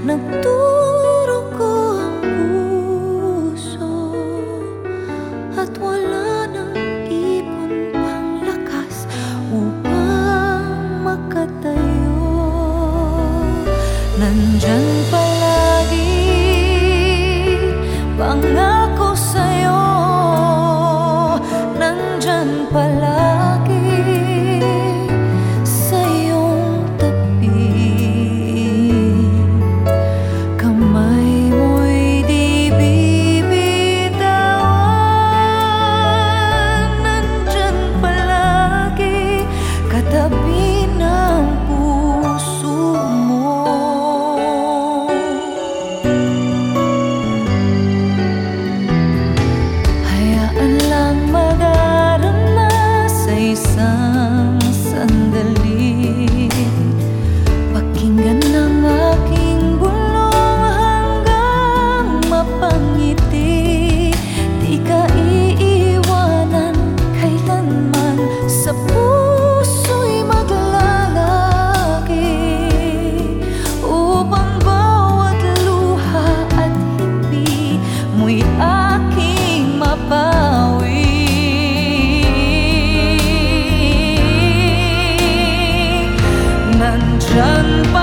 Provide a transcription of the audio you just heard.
Nagturo ko ang puso At wala nang ipon pang lakas Upang makatayo. Nandyan palagi Pangako mo'y aking mapawi. Nandyan pa